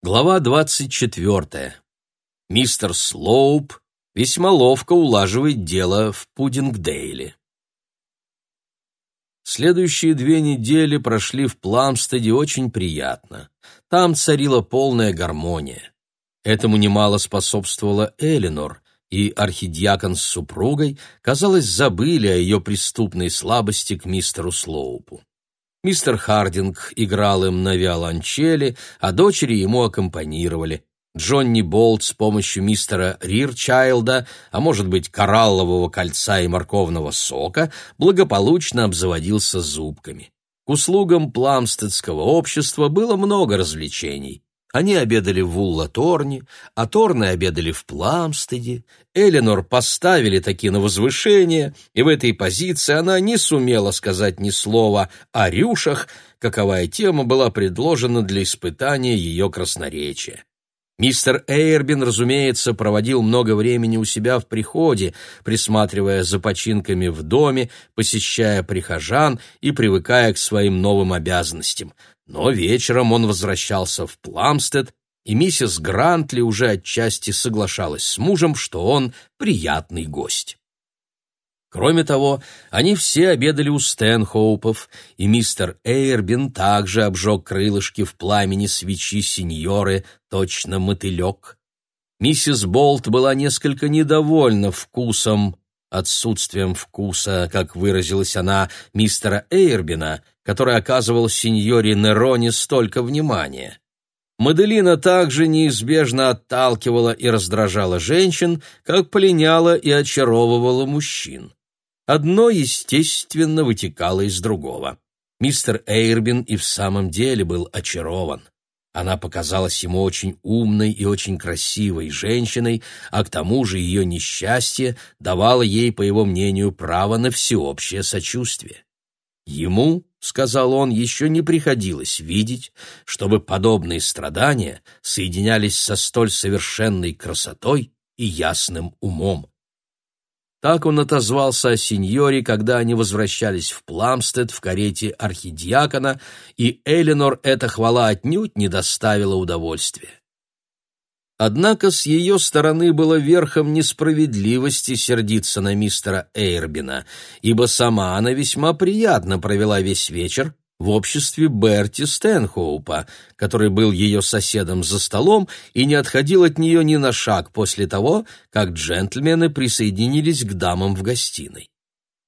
Глава двадцать четвертая. Мистер Слоуп весьма ловко улаживает дело в Пудингдейле. Следующие две недели прошли в Пламстеде очень приятно. Там царила полная гармония. Этому немало способствовала Элинор, и архидиакон с супругой, казалось, забыли о ее преступной слабости к мистеру Слоупу. Мистер Хардинг играл им на виолончели, а дочери ему аккомпанировали. Джонни Болт с помощью мистера Рирчайлда, а может быть, кораллового кольца и морковного сока, благополучно обзаводился зубками. К услугам пламстедского общества было много развлечений. Они обедали в Улла-Торне, а Торны обедали в Пламстеде. Эленор поставили таки на возвышение, и в этой позиции она не сумела сказать ни слова о рюшах, каковая тема была предложена для испытания ее красноречия. Мистер Эйрбин, разумеется, проводил много времени у себя в приходе, присматривая за починками в доме, посещая прихожан и привыкая к своим новым обязанностям. Но вечером он возвращался в Пламстед, и миссис Грантли уже отчасти соглашалась с мужем, что он приятный гость. Кроме того, они все обедали у Стэнхоупов, и мистер Эйрбин также обжег крылышки в пламени свечи сеньоры, точно мотылек. Миссис Болт была несколько недовольна вкусом, отсутствием вкуса, как выразилась она, мистера Эйрбина, который оказывал сеньоре Нероне столько внимания. Маделина также неизбежно отталкивала и раздражала женщин, как пленяла и очаровывала мужчин. Одно, естественно, вытекало из другого. Мистер Эйрбин и в самом деле был очарован. Она показалась ему очень умной и очень красивой женщиной, а к тому же ее несчастье давало ей, по его мнению, право на всеобщее сочувствие. Ему, — сказал он, — еще не приходилось видеть, чтобы подобные страдания соединялись со столь совершенной красотой и ясным умом. Так он отозвался о сеньоре, когда они возвращались в Пламстед в карете архидиакона, и Эленор эта хвала отнюдь не доставила удовольствия. Однако с ее стороны было верхом несправедливости сердиться на мистера Эйрбина, ибо сама она весьма приятно провела весь вечер в обществе Берти Стэнхоупа, который был ее соседом за столом и не отходил от нее ни на шаг после того, как джентльмены присоединились к дамам в гостиной.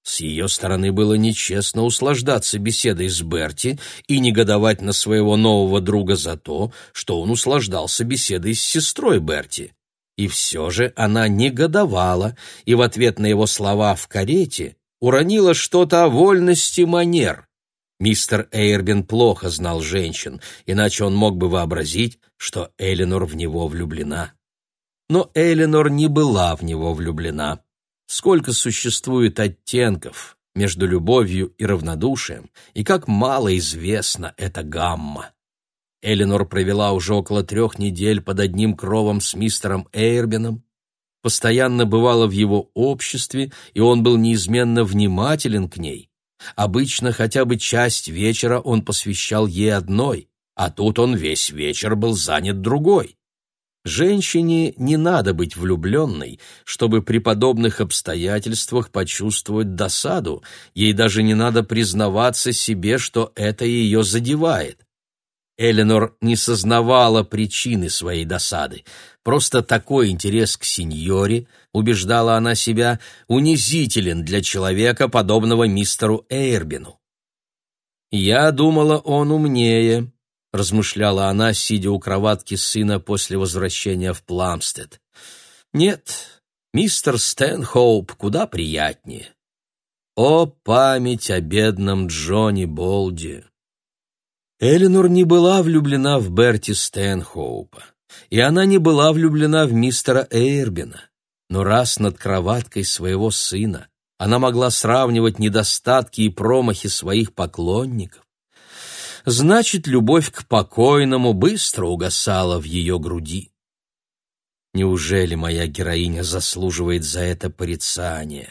С ее стороны было нечестно услаждаться беседой с Берти и негодовать на своего нового друга за то, что он услаждался беседой с сестрой Берти. И все же она негодовала, и в ответ на его слова в карете уронила что-то о вольности манер. Мистер Эйрбин плохо знал женщин, иначе он мог бы вообразить, что Эленор в него влюблена. Но Эленор не была в него влюблена сколько существует оттенков между любовью и равнодушием, и как мало известна эта гамма. Эленор провела уже около трех недель под одним кровом с мистером Эйрбином, постоянно бывала в его обществе, и он был неизменно внимателен к ней. Обычно хотя бы часть вечера он посвящал ей одной, а тут он весь вечер был занят другой. Женщине не надо быть влюбленной, чтобы при подобных обстоятельствах почувствовать досаду, ей даже не надо признаваться себе, что это ее задевает. Эленор не сознавала причины своей досады. Просто такой интерес к сеньоре, убеждала она себя, унизителен для человека, подобного мистеру Эйрбину. «Я думала, он умнее», — размышляла она, сидя у кроватки сына после возвращения в Пламстед. «Нет, мистер Стэнхоуп куда приятнее. О, память о бедном Джонни Болди!» Эленор не была влюблена в Берти Стэнхоупа, и она не была влюблена в мистера Эйрбина. Но раз над кроваткой своего сына она могла сравнивать недостатки и промахи своих поклонников, значит, любовь к покойному быстро угасала в ее груди. Неужели моя героиня заслуживает за это порицание?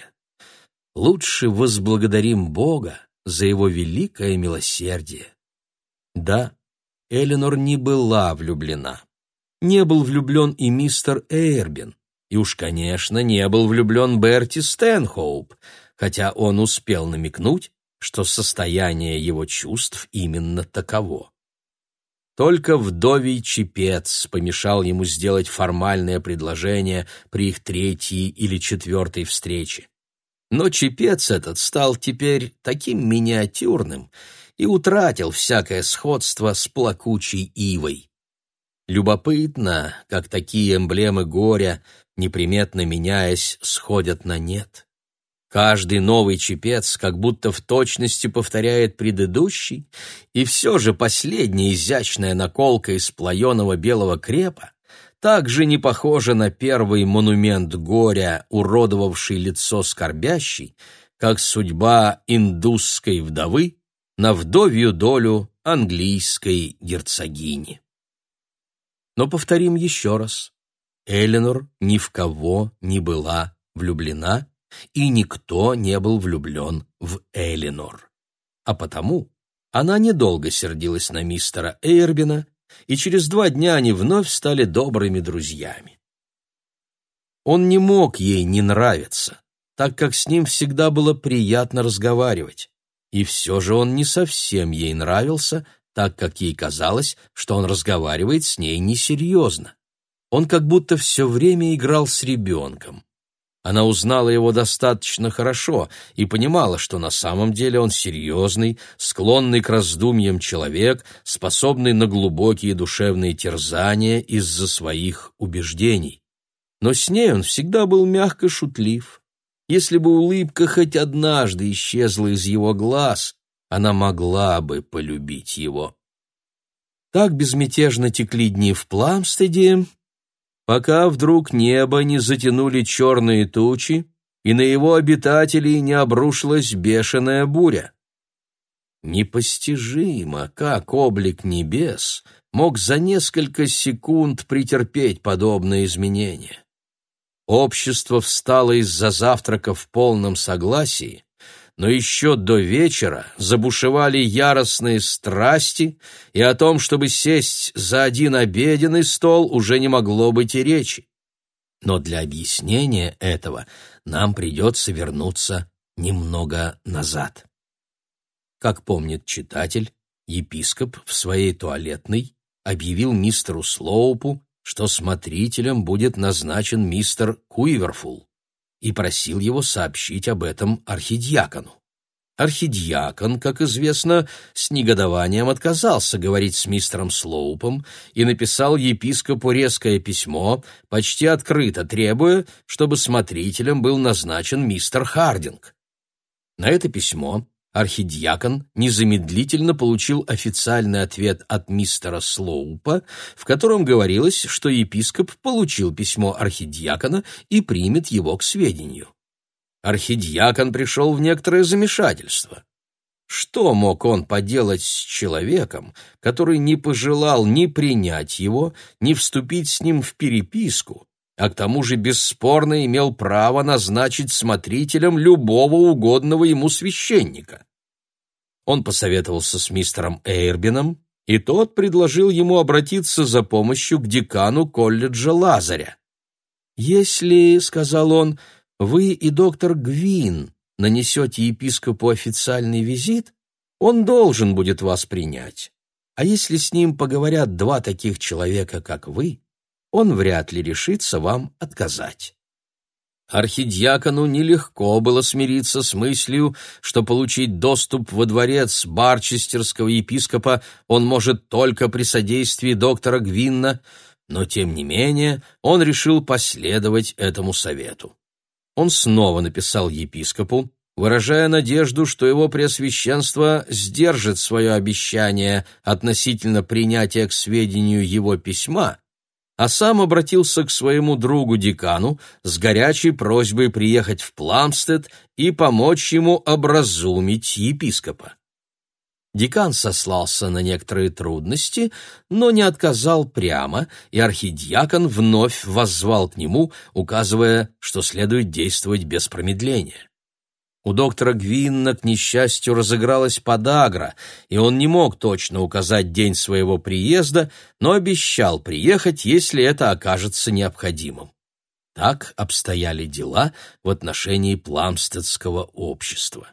Лучше возблагодарим Бога за его великое милосердие. Да, Эленор не была влюблена. не был влюблен и мистер Эйрбин, и уж, конечно, не был влюблен Берти Стэнхоуп, хотя он успел намекнуть, что состояние его чувств именно таково. Только вдовий чепец помешал ему сделать формальное предложение при их третьей или четвертой встрече. Но чепец этот стал теперь таким миниатюрным и утратил всякое сходство с плакучей ивой. Любопытно, как такие эмблемы горя, неприметно меняясь, сходят на нет. Каждый новый чепец как будто в точности повторяет предыдущий, и все же последняя изящная наколка из плаеного белого крепа также не похожа на первый монумент горя, уродовавший лицо скорбящий, как судьба индусской вдовы на вдовью долю английской герцогини. Но повторим еще раз. Эленор ни в кого не была влюблена, и никто не был влюблен в Элинор. А потому она недолго сердилась на мистера Эйрбина, и через два дня они вновь стали добрыми друзьями. Он не мог ей не нравиться, так как с ним всегда было приятно разговаривать, и все же он не совсем ей нравился, так как ей казалось, что он разговаривает с ней несерьезно. Он как будто все время играл с ребенком. Она узнала его достаточно хорошо и понимала, что на самом деле он серьезный, склонный к раздумьям человек, способный на глубокие душевные терзания из-за своих убеждений. Но с ней он всегда был мягко шутлив. Если бы улыбка хоть однажды исчезла из его глаз, она могла бы полюбить его. Так безмятежно текли дни в Пламстеде, пока вдруг небо не затянули черные тучи, и на его обитателей не обрушилась бешеная буря. Непостижимо, как облик небес мог за несколько секунд претерпеть подобные изменения. Общество встало из-за завтрака в полном согласии, но еще до вечера забушевали яростные страсти, и о том, чтобы сесть за один обеденный стол, уже не могло быть и речи. Но для объяснения этого нам придется вернуться немного назад. Как помнит читатель, епископ в своей туалетной объявил мистеру Слоупу, что смотрителем будет назначен мистер Куиверфул и просил его сообщить об этом архидиакону. Архидиакон, как известно, с негодованием отказался говорить с мистером Слоупом и написал епископу резкое письмо, почти открыто требуя, чтобы смотрителем был назначен мистер Хардинг. На это письмо архидиакон незамедлительно получил официальный ответ от мистера Слоупа, в котором говорилось, что епископ получил письмо архидиакона и примет его к сведению. Архидиакон пришел в некоторое замешательство. Что мог он поделать с человеком, который не пожелал ни принять его, ни вступить с ним в переписку, а к тому же бесспорно имел право назначить смотрителем любого угодного ему священника. Он посоветовался с мистером Эйрбином, и тот предложил ему обратиться за помощью к декану колледжа Лазаря. «Если, — сказал он, — вы и доктор Гвин нанесете епископу официальный визит, он должен будет вас принять. А если с ним поговорят два таких человека, как вы, он вряд ли решится вам отказать. Архидиакону нелегко было смириться с мыслью, что получить доступ во дворец барчестерского епископа он может только при содействии доктора Гвинна, но, тем не менее, он решил последовать этому совету. Он снова написал епископу, выражая надежду, что его преосвященство сдержит свое обещание относительно принятия к сведению его письма, а сам обратился к своему другу-декану с горячей просьбой приехать в Пламстед и помочь ему образумить епископа. Декан сослался на некоторые трудности, но не отказал прямо, и архидиакон вновь воззвал к нему, указывая, что следует действовать без промедления. У доктора Гвинна, к несчастью, разыгралась подагра, и он не мог точно указать день своего приезда, но обещал приехать, если это окажется необходимым. Так обстояли дела в отношении пламстедского общества.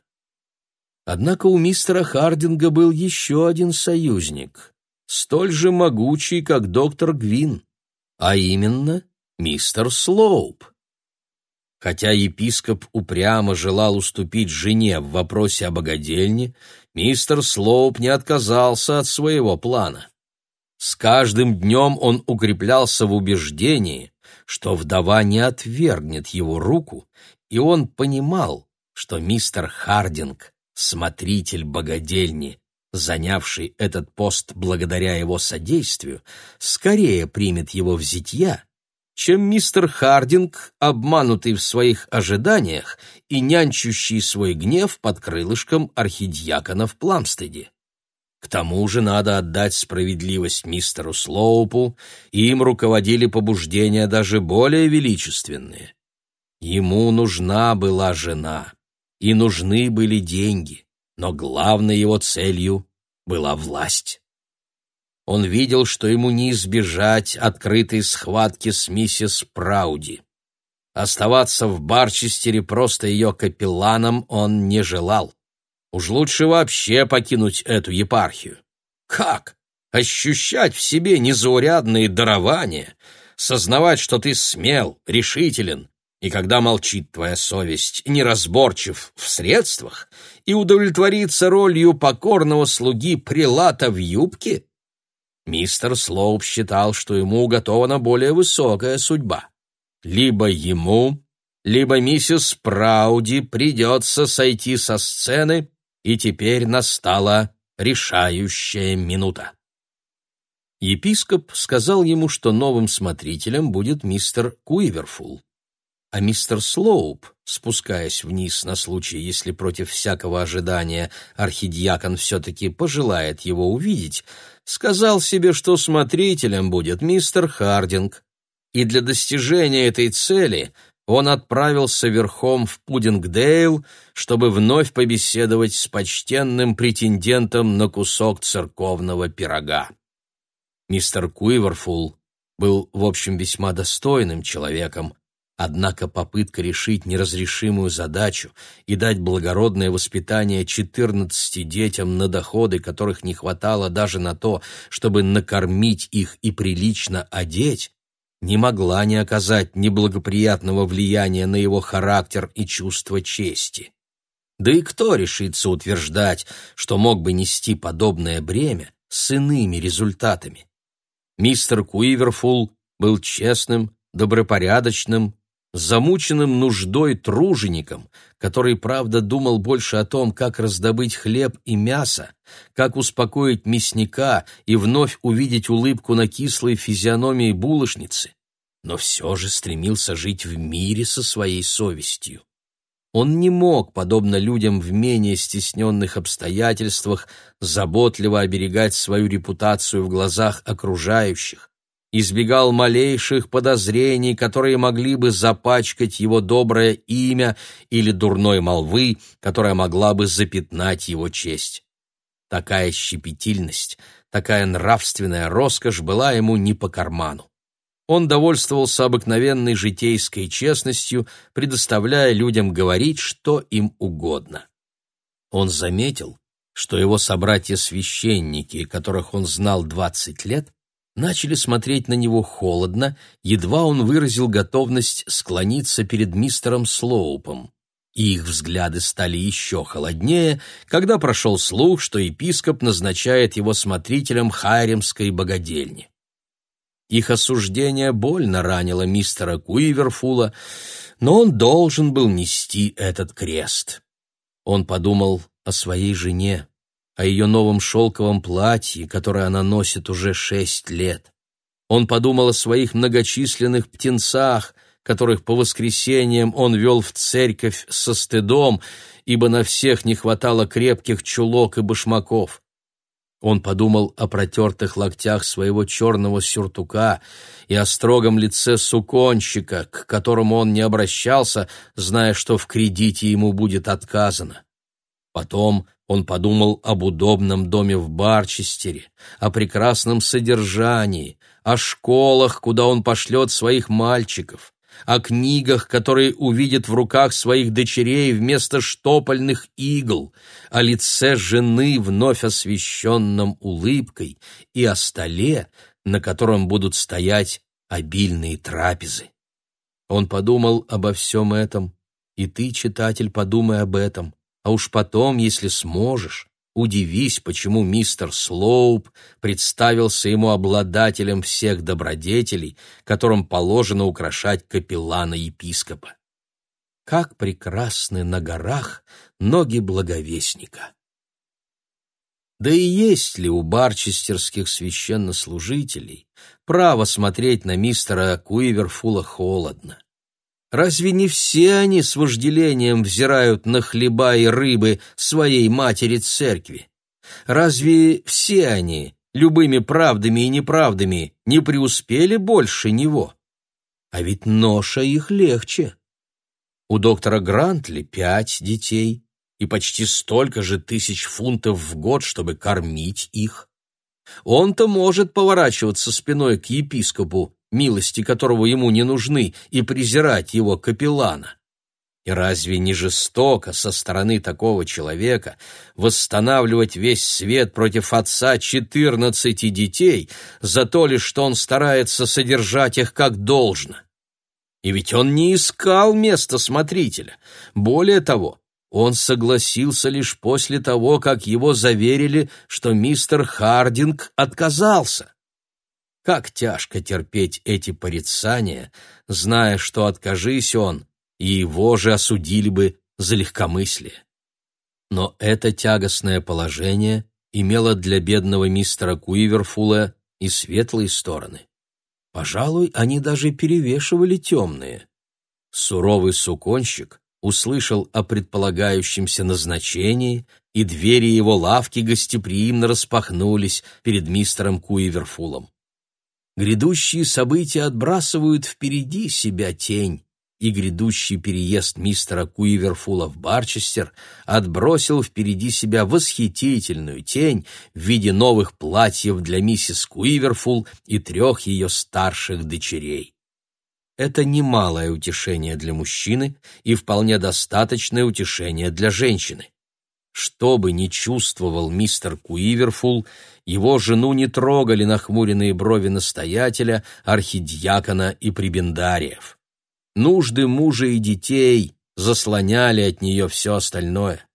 Однако у мистера Хардинга был еще один союзник, столь же могучий, как доктор Гвин, а именно мистер Слоуп. Хотя епископ упрямо желал уступить жене в вопросе о богадельне, мистер Слоуп не отказался от своего плана. С каждым днем он укреплялся в убеждении, что вдова не отвергнет его руку, и он понимал, что мистер Хардинг, смотритель богадельни, занявший этот пост благодаря его содействию, скорее примет его в зятья, чем мистер Хардинг, обманутый в своих ожиданиях и нянчущий свой гнев под крылышком архидьякона в Пламстеде. К тому же надо отдать справедливость мистеру Слоупу, им руководили побуждения даже более величественные. Ему нужна была жена, и нужны были деньги, но главной его целью была власть. Он видел, что ему не избежать открытой схватки с миссис Прауди. Оставаться в Барчестере просто ее капелланом он не желал. Уж лучше вообще покинуть эту епархию. Как? Ощущать в себе незаурядные дарования, сознавать, что ты смел, решителен, и когда молчит твоя совесть, неразборчив в средствах, и удовлетвориться ролью покорного слуги прилата в юбке? Мистер Слоуп считал, что ему уготована более высокая судьба. Либо ему, либо миссис Прауди придется сойти со сцены, и теперь настала решающая минута. Епископ сказал ему, что новым смотрителем будет мистер Куиверфул а мистер Слоуп, спускаясь вниз на случай, если против всякого ожидания архидиакон все-таки пожелает его увидеть, сказал себе, что смотрителем будет мистер Хардинг, и для достижения этой цели он отправился верхом в Пудингдейл, чтобы вновь побеседовать с почтенным претендентом на кусок церковного пирога. Мистер Куиверфул был, в общем, весьма достойным человеком, Однако попытка решить неразрешимую задачу и дать благородное воспитание четырнадцати детям на доходы, которых не хватало даже на то, чтобы накормить их и прилично одеть, не могла не оказать неблагоприятного влияния на его характер и чувство чести. Да и кто решится утверждать, что мог бы нести подобное бремя с иными результатами? Мистер Куиверфул был честным, добропорядочным, замученным нуждой тружеником, который, правда, думал больше о том, как раздобыть хлеб и мясо, как успокоить мясника и вновь увидеть улыбку на кислой физиономии булочницы, но все же стремился жить в мире со своей совестью. Он не мог, подобно людям в менее стесненных обстоятельствах, заботливо оберегать свою репутацию в глазах окружающих, избегал малейших подозрений, которые могли бы запачкать его доброе имя или дурной молвы, которая могла бы запятнать его честь. Такая щепетильность, такая нравственная роскошь была ему не по карману. Он довольствовался обыкновенной житейской честностью, предоставляя людям говорить, что им угодно. Он заметил, что его собратья-священники, которых он знал двадцать лет, начали смотреть на него холодно, едва он выразил готовность склониться перед мистером Слоупом. Их взгляды стали еще холоднее, когда прошел слух, что епископ назначает его смотрителем Хайремской богадельни. Их осуждение больно ранило мистера Куиверфула, но он должен был нести этот крест. Он подумал о своей жене о ее новом шелковом платье, которое она носит уже шесть лет. Он подумал о своих многочисленных птенцах, которых по воскресеньям он вел в церковь со стыдом, ибо на всех не хватало крепких чулок и башмаков. Он подумал о протертых локтях своего черного сюртука и о строгом лице суконщика, к которому он не обращался, зная, что в кредите ему будет отказано. Потом он подумал об удобном доме в Барчестере, о прекрасном содержании, о школах, куда он пошлет своих мальчиков, о книгах, которые увидит в руках своих дочерей вместо штопольных игл, о лице жены, вновь освещенном улыбкой, и о столе, на котором будут стоять обильные трапезы. Он подумал обо всем этом, и ты, читатель, подумай об этом, а уж потом, если сможешь, удивись, почему мистер Слоуп представился ему обладателем всех добродетелей, которым положено украшать капеллана-епископа. Как прекрасны на горах ноги благовестника! Да и есть ли у барчестерских священнослужителей право смотреть на мистера Куиверфула холодно? Разве не все они с вожделением взирают на хлеба и рыбы своей матери церкви? Разве все они, любыми правдами и неправдами, не преуспели больше него? А ведь ноша их легче. У доктора Грантли пять детей и почти столько же тысяч фунтов в год, чтобы кормить их. Он-то может поворачиваться спиной к епископу, милости которого ему не нужны, и презирать его капеллана. И разве не жестоко со стороны такого человека восстанавливать весь свет против отца четырнадцати детей за то лишь, что он старается содержать их как должно? И ведь он не искал места смотрителя. Более того, он согласился лишь после того, как его заверили, что мистер Хардинг отказался. Как тяжко терпеть эти порицания, зная, что откажись он, и его же осудили бы за легкомыслие. Но это тягостное положение имело для бедного мистера Куиверфула и светлые стороны. Пожалуй, они даже перевешивали темные. Суровый суконщик услышал о предполагающемся назначении, и двери его лавки гостеприимно распахнулись перед мистером Куиверфулом. Грядущие события отбрасывают впереди себя тень, и грядущий переезд мистера Куиверфула в Барчестер отбросил впереди себя восхитительную тень в виде новых платьев для миссис Куиверфул и трех ее старших дочерей. Это немалое утешение для мужчины и вполне достаточное утешение для женщины. Что бы ни чувствовал мистер Куиверфул, его жену не трогали нахмуренные брови настоятеля, архидьякона и прибендариев. Нужды мужа и детей заслоняли от нее все остальное.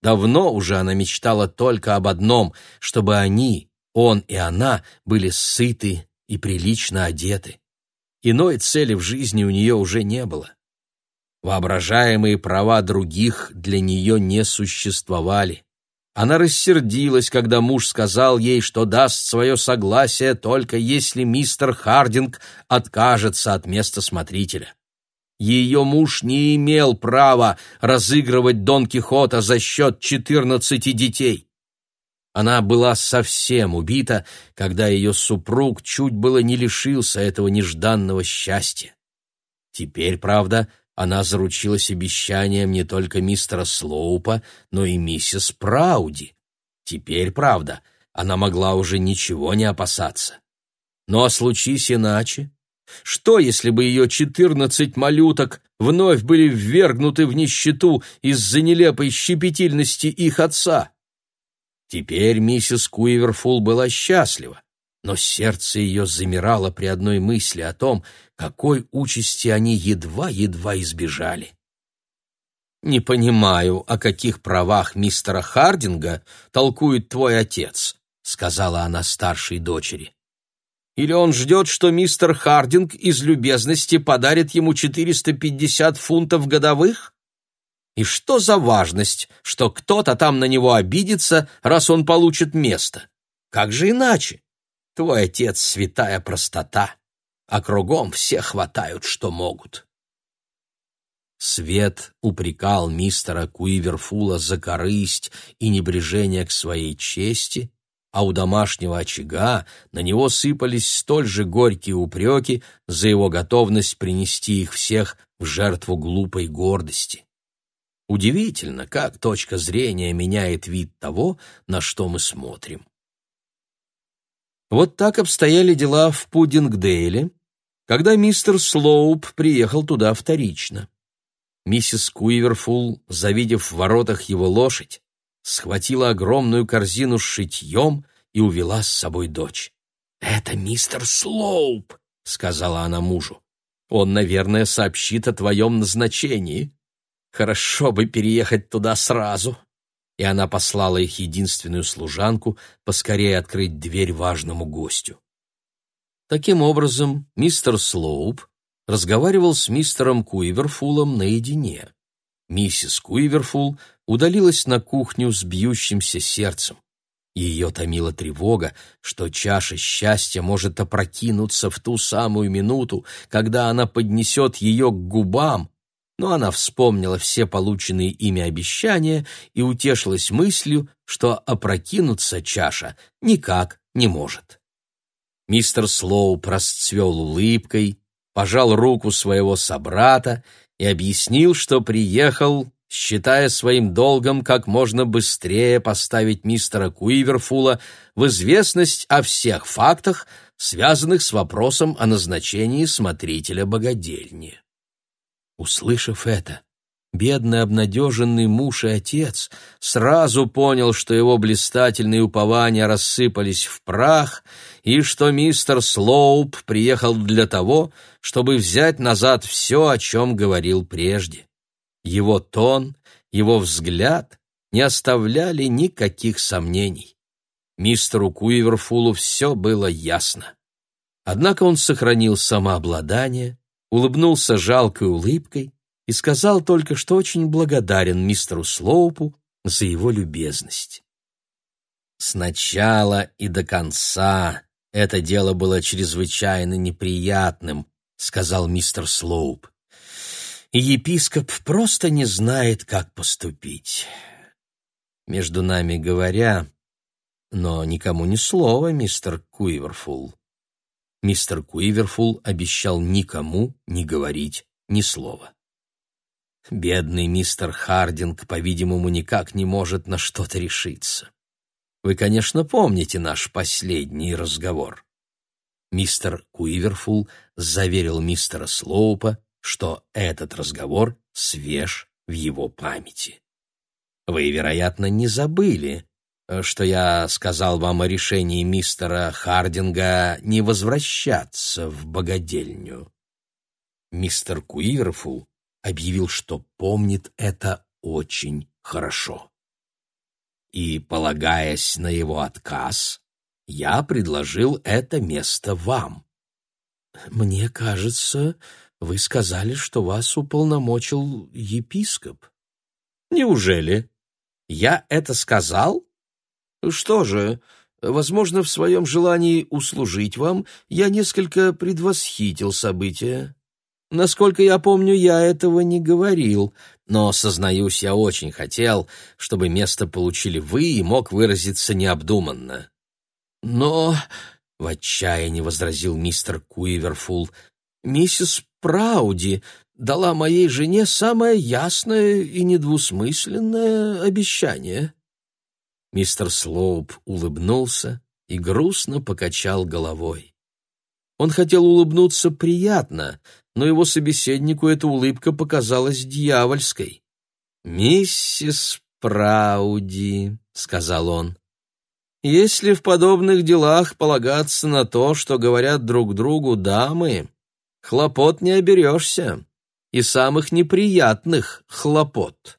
Давно уже она мечтала только об одном, чтобы они, он и она, были сыты и прилично одеты. Иной цели в жизни у нее уже не было. Воображаемые права других для нее не существовали. Она рассердилась, когда муж сказал ей, что даст свое согласие только если мистер Хардинг откажется от места смотрителя. Ее муж не имел права разыгрывать Дон Кихота за счет четырнадцати детей. Она была совсем убита, когда ее супруг чуть было не лишился этого нежданного счастья. Теперь, правда, она заручилась обещанием не только мистера Слоупа, но и миссис Прауди. Теперь, правда, она могла уже ничего не опасаться. Но а случись иначе? Что, если бы ее четырнадцать малюток вновь были ввергнуты в нищету из-за нелепой щепетильности их отца? Теперь миссис Куиверфул была счастлива но сердце ее замирало при одной мысли о том, какой участи они едва-едва избежали. «Не понимаю, о каких правах мистера Хардинга толкует твой отец», — сказала она старшей дочери. «Или он ждет, что мистер Хардинг из любезности подарит ему 450 фунтов годовых? И что за важность, что кто-то там на него обидится, раз он получит место? Как же иначе? Твой отец — святая простота, а кругом все хватают, что могут. Свет упрекал мистера Куиверфула за корысть и небрежение к своей чести, а у домашнего очага на него сыпались столь же горькие упреки за его готовность принести их всех в жертву глупой гордости. Удивительно, как точка зрения меняет вид того, на что мы смотрим. Вот так обстояли дела в Пудингдейле, когда мистер Слоуп приехал туда вторично. Миссис Куиверфул, завидев в воротах его лошадь, схватила огромную корзину с шитьем и увела с собой дочь. «Это мистер Слоуп», — сказала она мужу. «Он, наверное, сообщит о твоем назначении. Хорошо бы переехать туда сразу». И она послала их единственную служанку поскорее открыть дверь важному гостю. Таким образом, мистер Слоуп разговаривал с мистером Куиверфулом наедине. Миссис Куиверфул удалилась на кухню с бьющимся сердцем. Ее томила тревога, что чаша счастья может опрокинуться в ту самую минуту, когда она поднесет ее к губам, но она вспомнила все полученные ими обещания и утешилась мыслью, что опрокинуться чаша никак не может. Мистер Слоу расцвел улыбкой, пожал руку своего собрата и объяснил, что приехал считая своим долгом как можно быстрее поставить мистера Куиверфула в известность о всех фактах, связанных с вопросом о назначении смотрителя богадельни. Услышав это, бедный обнадеженный муж и отец сразу понял, что его блистательные упования рассыпались в прах и что мистер Слоуп приехал для того, чтобы взять назад все, о чем говорил прежде. Его тон, его взгляд не оставляли никаких сомнений. Мистеру Куиверфулу все было ясно. Однако он сохранил самообладание, улыбнулся жалкой улыбкой и сказал только, что очень благодарен мистеру Слоупу за его любезность. Сначала и до конца это дело было чрезвычайно неприятным, сказал мистер Слоуп и епископ просто не знает, как поступить. Между нами говоря, но никому ни слова, мистер Куиверфул. Мистер Куиверфул обещал никому не говорить ни слова. Бедный мистер Хардинг, по-видимому, никак не может на что-то решиться. Вы, конечно, помните наш последний разговор. Мистер Куиверфул заверил мистера Слоупа, что этот разговор свеж в его памяти. Вы, вероятно, не забыли, что я сказал вам о решении мистера Хардинга не возвращаться в богадельню. Мистер Куирфул объявил, что помнит это очень хорошо. И, полагаясь на его отказ, я предложил это место вам. Мне кажется, вы сказали, что вас уполномочил епископ. Неужели? Я это сказал? Что же, возможно, в своем желании услужить вам я несколько предвосхитил события. Насколько я помню, я этого не говорил, но, сознаюсь, я очень хотел, чтобы место получили вы и мог выразиться необдуманно. Но, — в отчаянии возразил мистер Куиверфул, — миссис Прауди дала моей жене самое ясное и недвусмысленное обещание. Мистер Слоуп улыбнулся и грустно покачал головой. Он хотел улыбнуться приятно, но его собеседнику эта улыбка показалась дьявольской. «Миссис Прауди», — сказал он, — «если в подобных делах полагаться на то, что говорят друг другу дамы, хлопот не оберешься, и самых неприятных хлопот.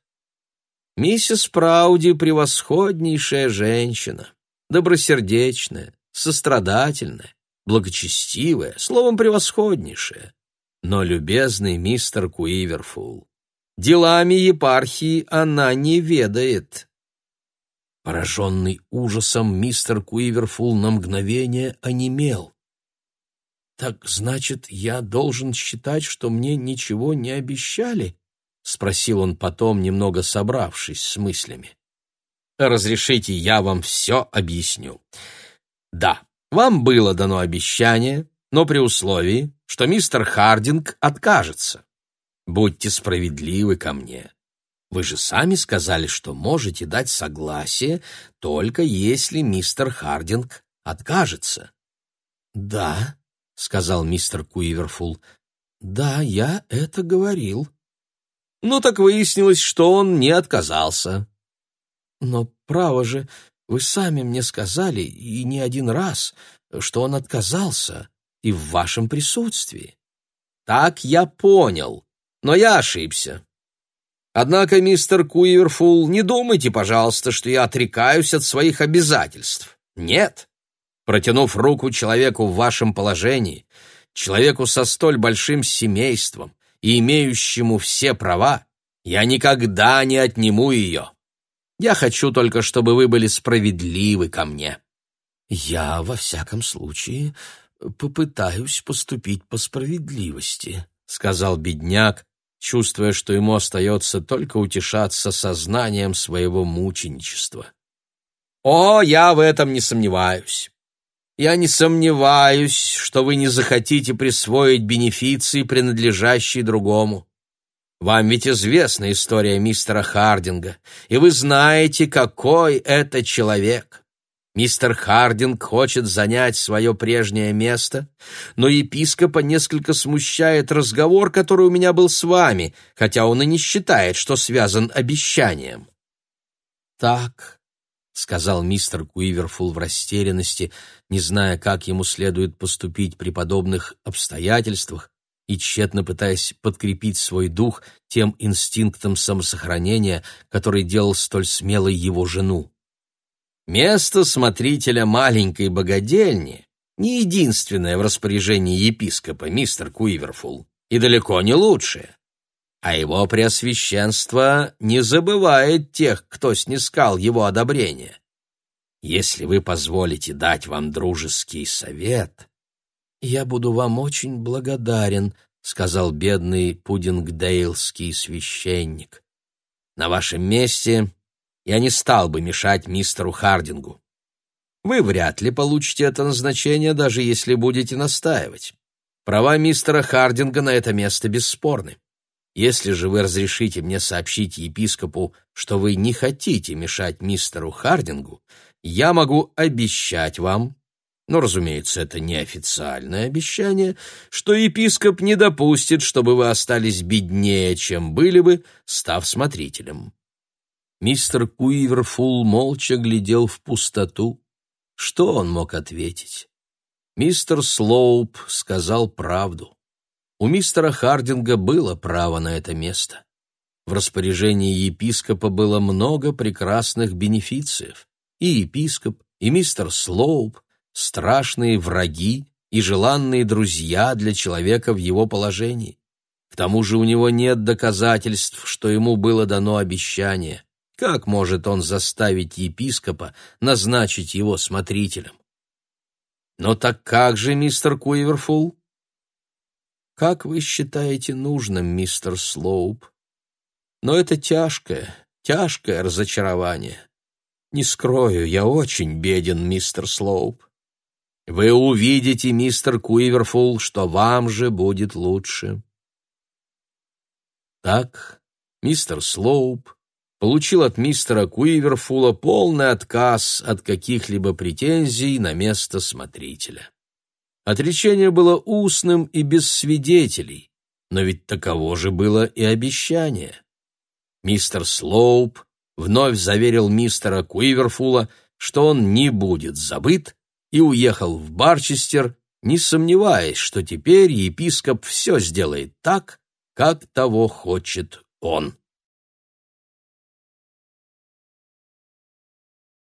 Миссис Прауди — превосходнейшая женщина, добросердечная, сострадательная, благочестивая, словом, превосходнейшая. Но, любезный мистер Куиверфул, делами епархии она не ведает. Пораженный ужасом, мистер Куиверфул на мгновение онемел. «Так, значит, я должен считать, что мне ничего не обещали?» — спросил он потом, немного собравшись с мыслями. разрешите, я вам все объясню. Да, вам было дано обещание, но при условии, что мистер Хардинг откажется. Будьте справедливы ко мне. Вы же сами сказали, что можете дать согласие, только если мистер Хардинг откажется. Да, сказал мистер Куиверфул. Да, я это говорил. Ну так выяснилось, что он не отказался. Но право же, вы сами мне сказали и не один раз, что он отказался и в вашем присутствии. Так я понял, но я ошибся. Однако, мистер Куиверфул, не думайте, пожалуйста, что я отрекаюсь от своих обязательств. Нет. Протянув руку человеку в вашем положении, человеку со столь большим семейством и имеющему все права, я никогда не отниму ее. Я хочу только, чтобы вы были справедливы ко мне. Я, во всяком случае, попытаюсь поступить по справедливости, сказал бедняк, чувствуя, что ему остается только утешаться сознанием своего мученичества. «О, я в этом не сомневаюсь. Я не сомневаюсь, что вы не захотите присвоить бенефиции, принадлежащие другому. Вам ведь известна история мистера Хардинга, и вы знаете, какой это человек. Мистер Хардинг хочет занять свое прежнее место, но епископа несколько смущает разговор, который у меня был с вами, хотя он и не считает, что связан обещанием. «Так», — сказал мистер Куиверфул в растерянности, не зная, как ему следует поступить при подобных обстоятельствах, и тщетно пытаясь подкрепить свой дух тем инстинктом самосохранения, который делал столь смелой его жену. Место смотрителя маленькой богадельни не единственное в распоряжении епископа, мистер Куиверфул, и далеко не лучшее. А его преосвященство не забывает тех, кто снискал его одобрение. Если вы позволите дать вам дружеский совет, я буду вам очень благодарен, сказал бедный пудингдейлский священник. На вашем месте я не стал бы мешать мистеру Хардингу. Вы вряд ли получите это назначение, даже если будете настаивать. Права мистера Хардинга на это место бесспорны. Если же вы разрешите мне сообщить епископу, что вы не хотите мешать мистеру Хардингу, я могу обещать вам, но, разумеется, это неофициальное обещание, что епископ не допустит, чтобы вы остались беднее, чем были бы, став смотрителем. Мистер Куиверфул молча глядел в пустоту. Что он мог ответить? Мистер Слоуп сказал правду. У мистера Хардинга было право на это место. В распоряжении епископа было много прекрасных бенефициев. И епископ, и мистер Слоуп — страшные враги и желанные друзья для человека в его положении. К тому же у него нет доказательств, что ему было дано обещание. Как может он заставить епископа назначить его смотрителем? Но так как же, мистер Куиверфул? Как вы считаете нужным, мистер Слоуп? Но это тяжкое, тяжкое разочарование. Не скрою, я очень беден, мистер Слоуп. Вы увидите, мистер Куиверфул, что вам же будет лучше. Так, мистер Слоуп получил от мистера Куиверфула полный отказ от каких-либо претензий на место смотрителя. Отречение было устным и без свидетелей, но ведь таково же было и обещание. Мистер Слоуп вновь заверил мистера Куиверфула, что он не будет забыт, и уехал в Барчестер, не сомневаясь, что теперь епископ все сделает так, как того хочет он.